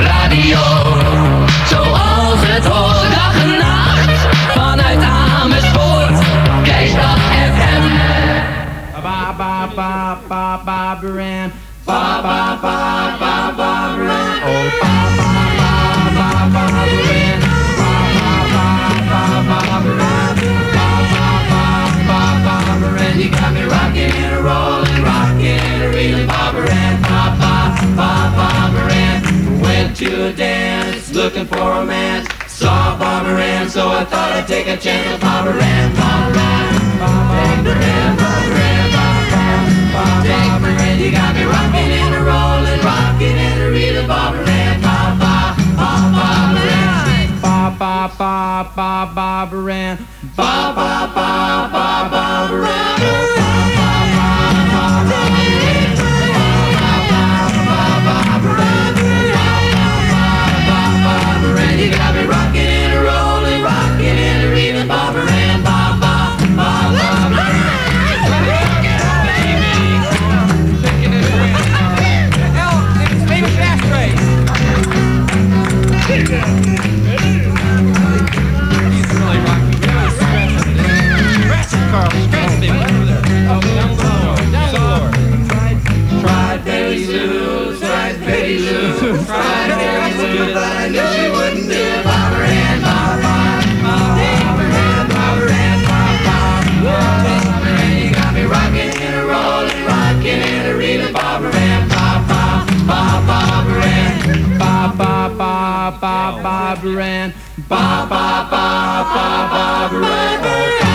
Radio, zoals het hoort, dag en nacht. Vanuit Amersfoort, Keistad FM. Ba ba ba ba ba Baran. Raylan Bobber and Papa, Papa Moran. Went to a dance, looking for a man. Saw Bobber Moran, so I thought I'd take a chance with Bobber Moran. Bobber Moran, Bobber Moran, Bobber Moran, Take Moran, you got me rocking and a rolling, rocking and a reeling, Bobber Moran, Papa, Papa Moran. Ba ba ba ba Moran, ba ba ba ba ba Moran. Ba ba ba ba Moran. Got me rocking ba ba Barbara Ann. ba ba ba ba Barbara Ann.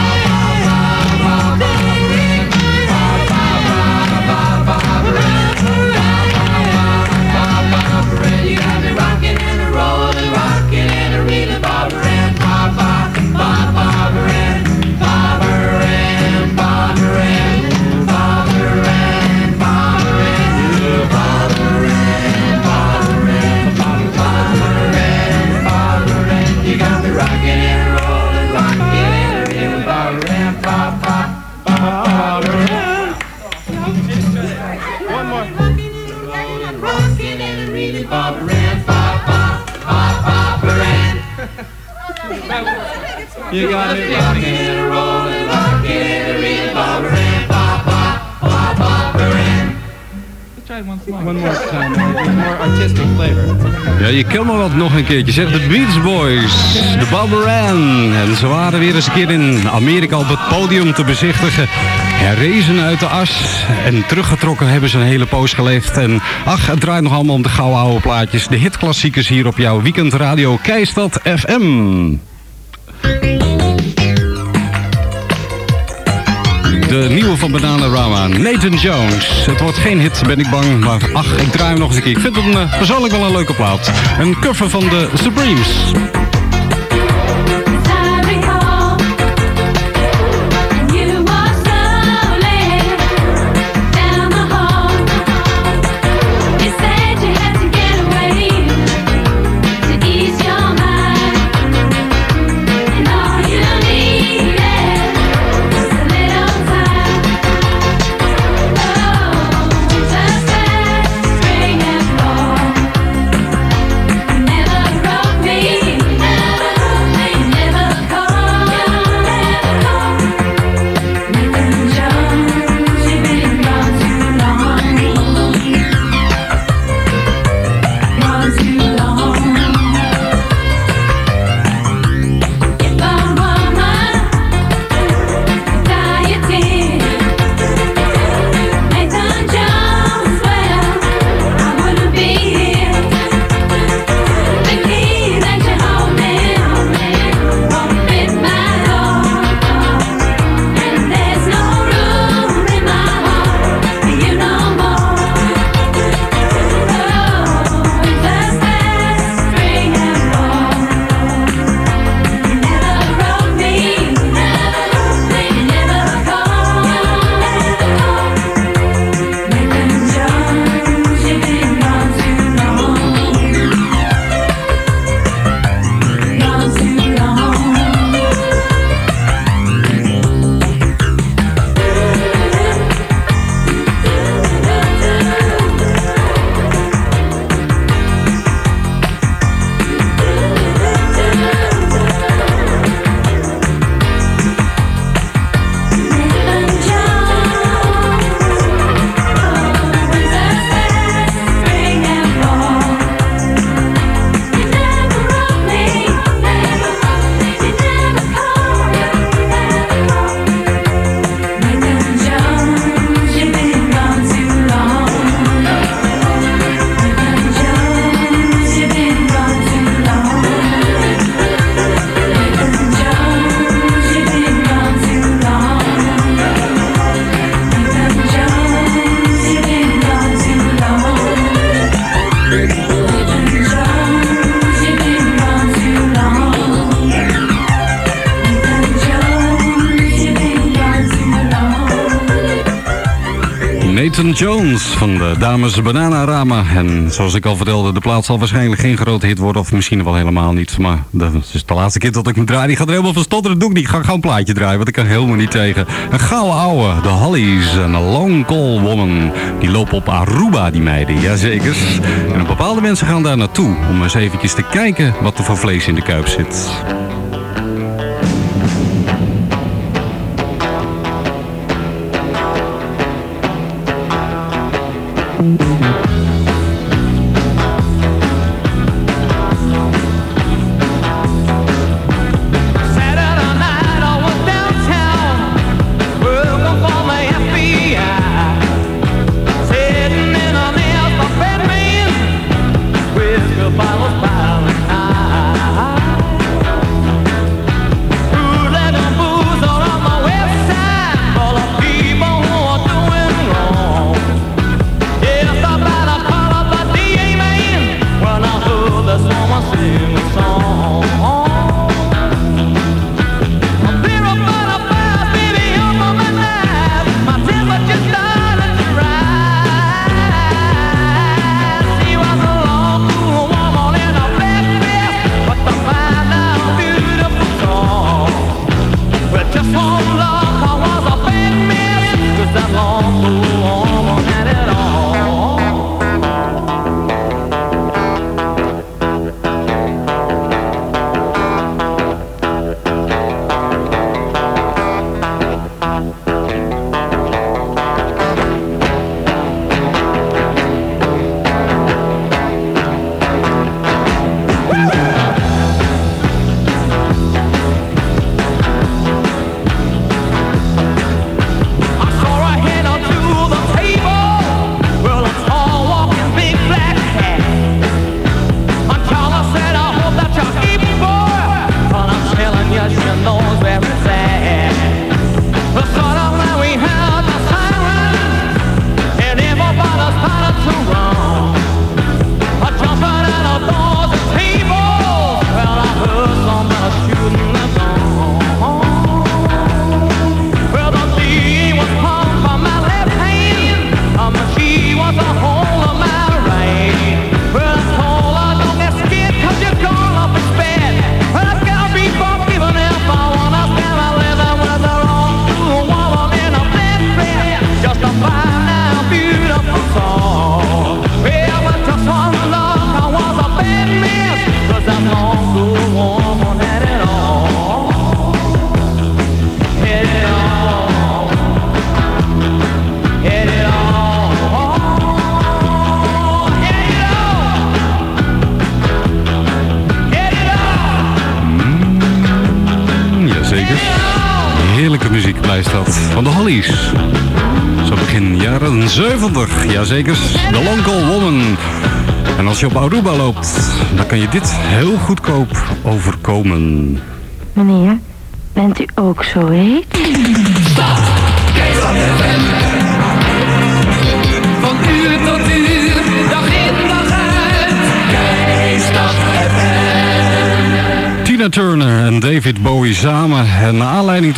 Ja, je kan me wat nog een keertje zeggen. De Beach Boys, de Barbara Ann. En ze waren weer eens een keer in Amerika op het podium te bezichtigen. Herrezen uit de as en teruggetrokken hebben ze een hele poos geleefd. En ach, het draait nog allemaal om de gouden oude plaatjes. De hitklassiekers hier op jouw weekendradio Keistad FM. De nieuwe van Bananarama, Nathan Jones. Het wordt geen hit, ben ik bang, maar ach, ik draai hem nog eens een keer. Ik vind het een, eh, persoonlijk wel een leuke plaat. Een cover van de Supremes. Peyton Jones van de dames Bananarama. En zoals ik al vertelde, de plaat zal waarschijnlijk geen grote hit worden. Of misschien wel helemaal niet. Maar dat is de laatste keer dat ik hem draai. Die gaat er helemaal van stotteren. Doe ik niet. Ik ga gewoon een plaatje draaien, want ik kan helemaal niet tegen. Een gouden ouwe, de Hollies en een Long Call Woman. Die lopen op Aruba, die meiden. Jazeker. En bepaalde mensen gaan daar naartoe. Om eens eventjes te kijken wat er voor vlees in de kuip zit.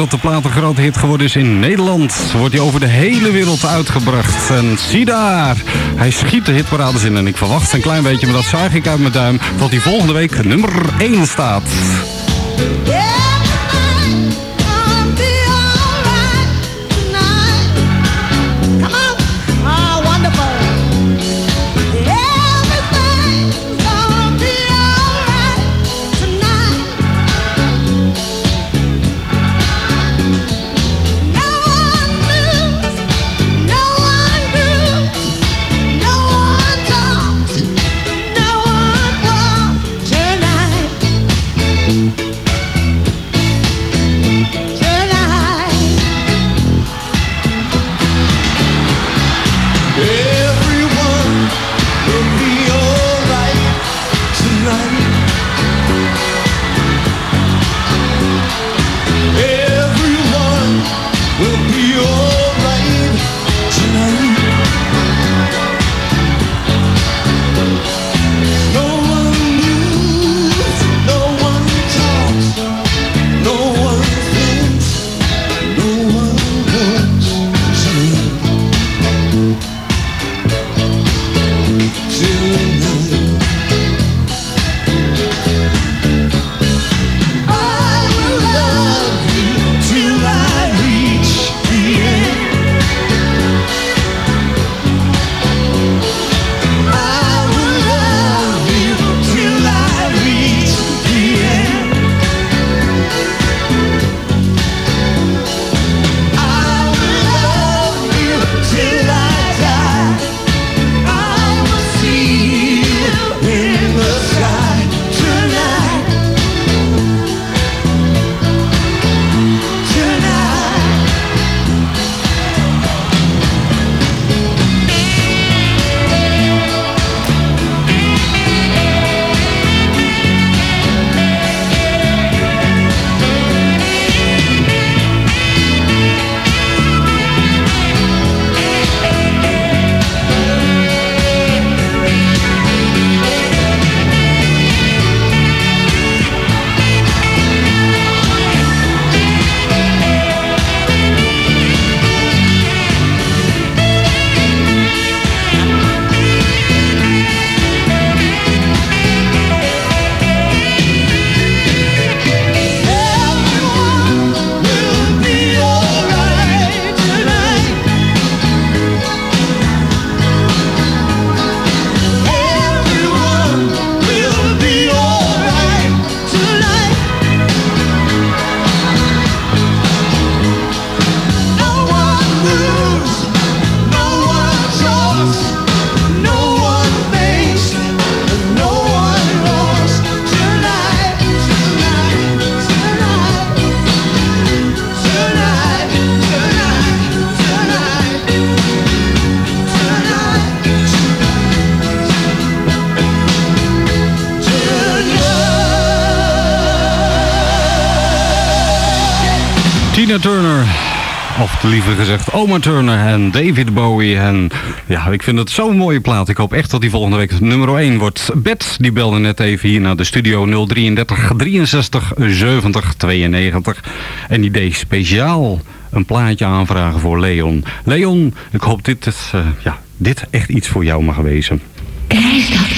Tot de plaat een grote hit geworden is in Nederland, wordt hij over de hele wereld uitgebracht. En zie daar, hij schiet de hitparades in. En ik verwacht een klein beetje, maar dat zuig ik uit mijn duim, dat hij volgende week nummer 1 staat. echt Turner en David Bowie. En ja, ik vind het zo'n mooie plaat. Ik hoop echt dat die volgende week nummer 1 wordt. Bert, die belde net even hier naar de studio 033 63 70 92. En die deed speciaal een plaatje aanvragen voor Leon. Leon, ik hoop dit, is eh, ja, dit echt iets voor jou mag wezen. Is.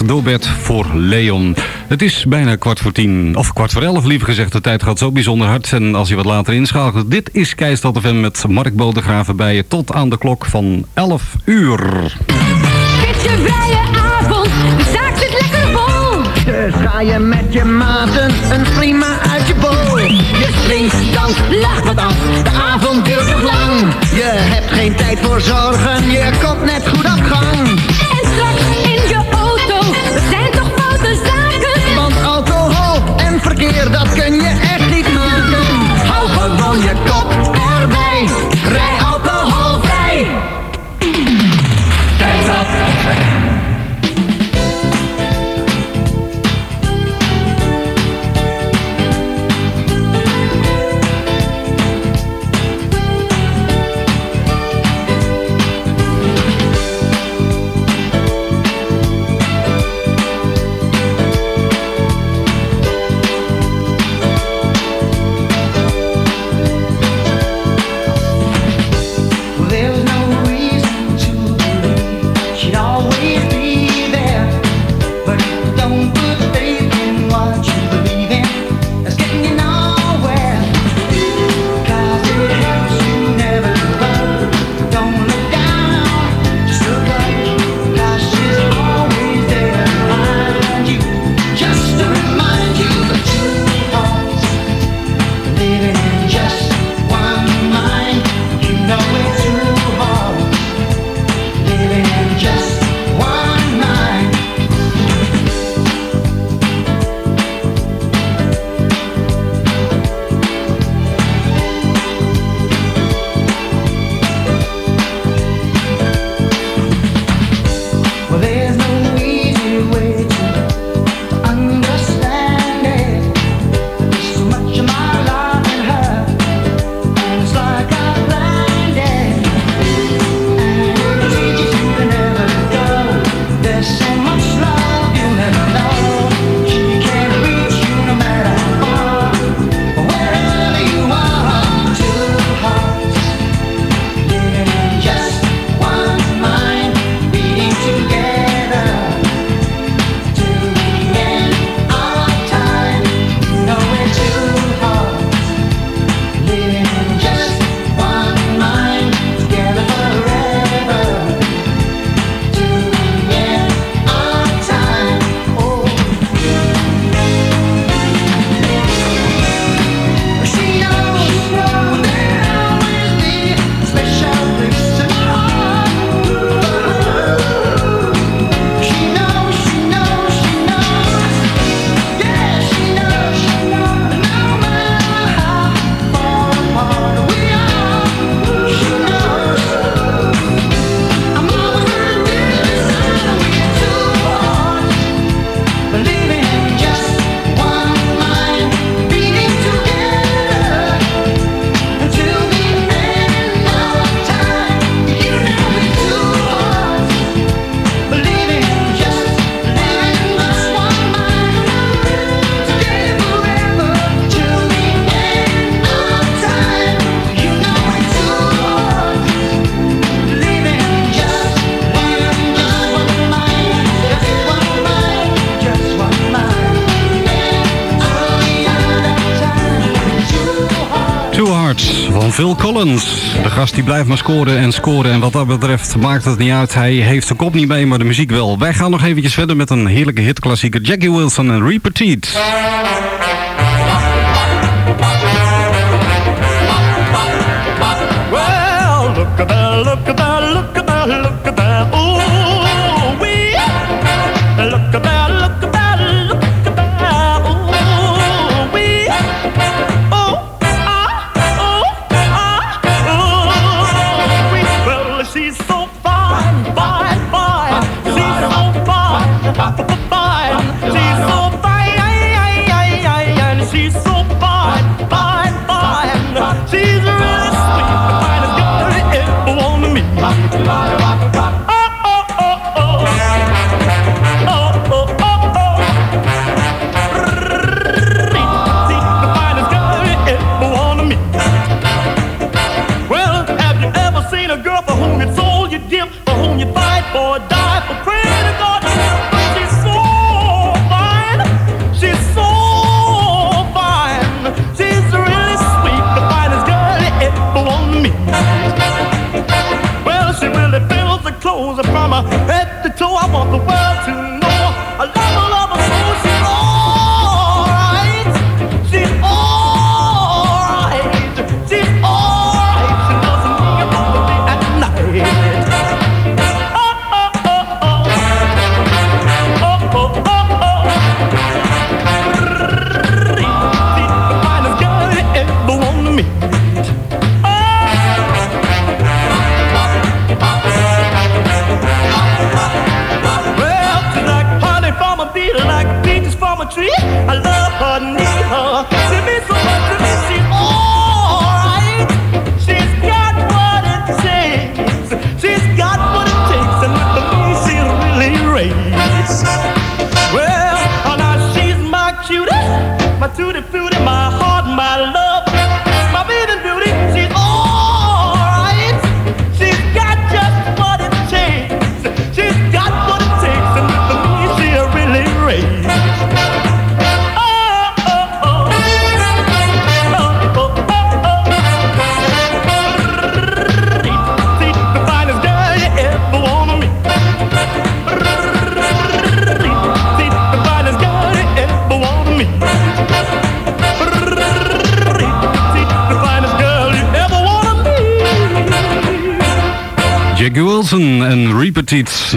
Utrecht. Voor Leon. Het is bijna kwart voor tien, of kwart voor elf liever gezegd. De tijd gaat zo bijzonder hard. En als je wat later inschakelt, dit is Keistad FM met Mark Bodegraven bij je tot aan de klok van elf uur. Dit is een vrije avond, de zaak zit lekker vol. Dus ga je met je maten een prima uit je bol. Je springt, dan lacht wat af, de avond duurt nog lang. Je hebt geen tijd voor zorgen, je komt net die blijft maar scoren en scoren. En wat dat betreft maakt het niet uit. Hij heeft de kop niet mee, maar de muziek wel. Wij gaan nog eventjes verder met een heerlijke hitklassieker. Jackie Wilson en Repetit. Bangla.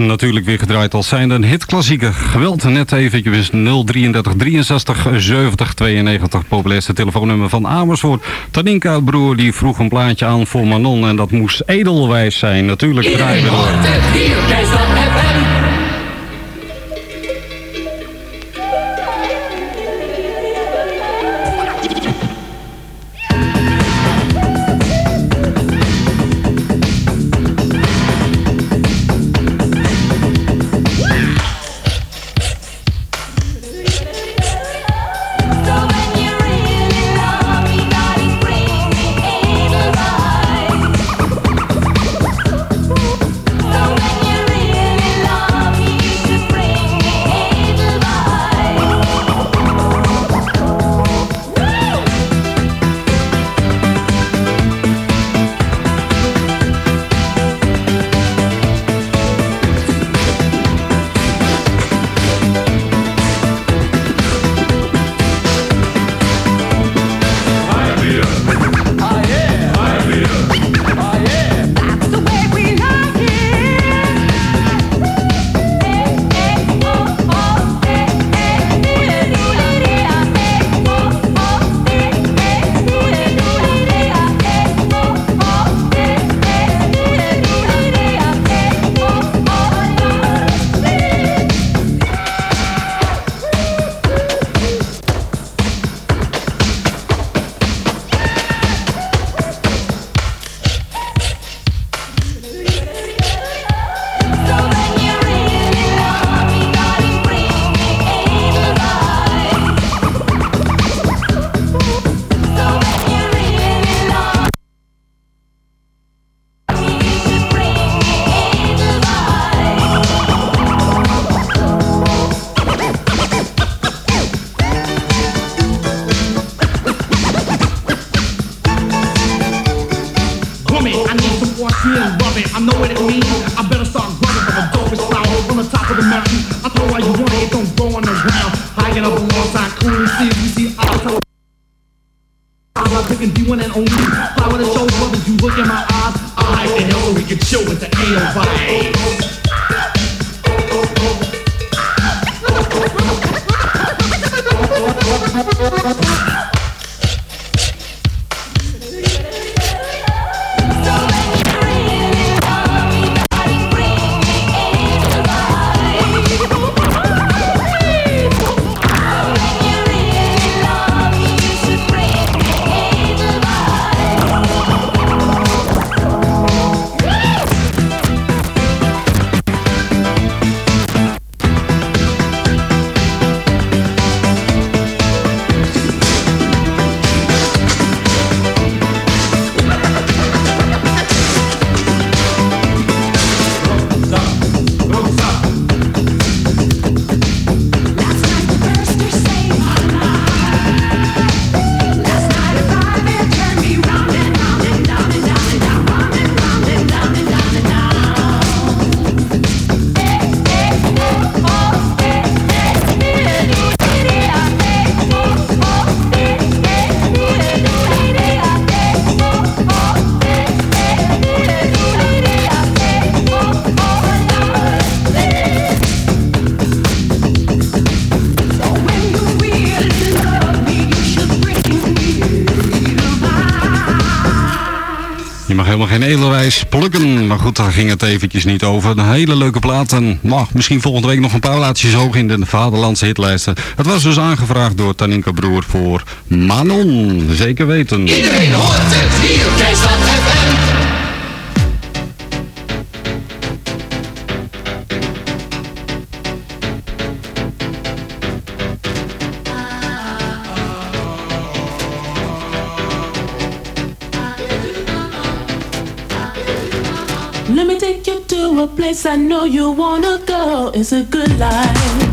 natuurlijk weer gedraaid als zijn een hitklassieker. Geweld net eventjes 033 63 70 92. Populairste telefoonnummer van Amersfoort. Taninka broer die vroeg een plaatje aan voor Manon en dat moest edelwijs zijn. Natuurlijk draaien we. ging het eventjes niet over. Een hele leuke plaat en nou, misschien volgende week nog een paar laatjes hoog in de vaderlandse hitlijsten. Het was dus aangevraagd door Taninka Broer voor Manon. Zeker weten. Iedereen hoort het hier, FM. you wanna go is a good life.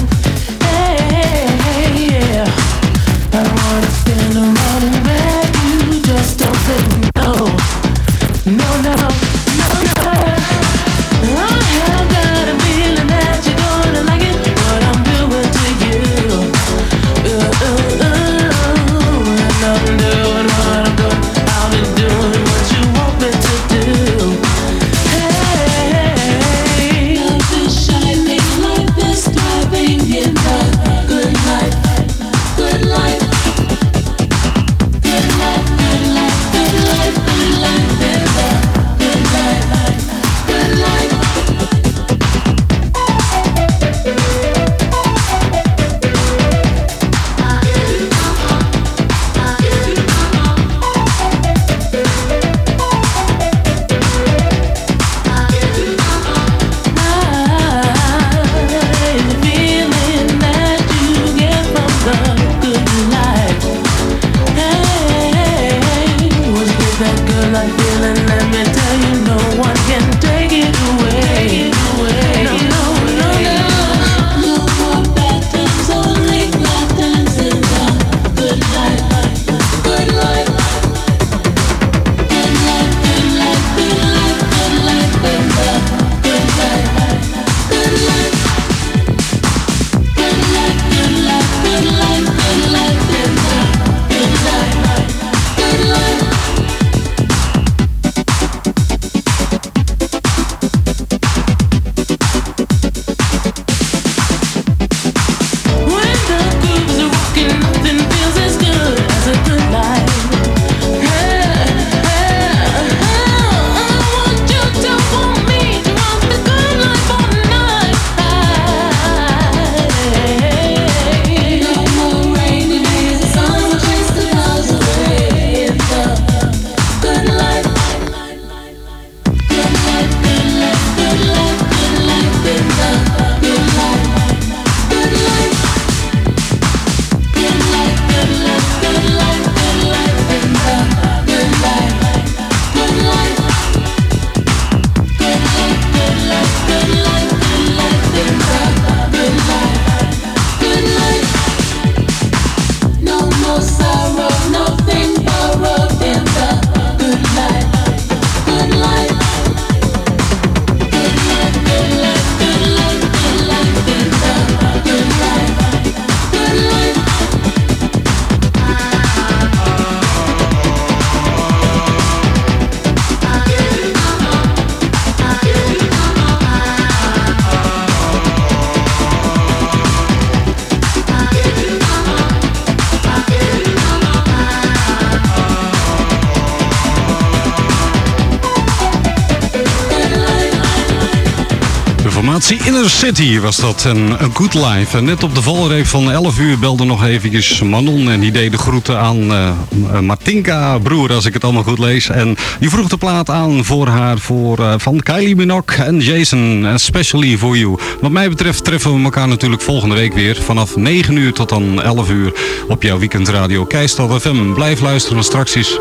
City was dat. En A Good Life. En net op de valreep van 11 uur belde nog eventjes Manon. En die deed de groeten aan eh, Martinka, broer, als ik het allemaal goed lees. En die vroeg de plaat aan voor haar voor, eh, van Kylie Minogue en Jason. Especially for you. Wat mij betreft treffen we elkaar natuurlijk volgende week weer. Vanaf 9 uur tot dan 11 uur op jouw weekendradio Keistad FM. Blijf luisteren, straks is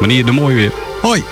meneer De Mooi weer. Hoi!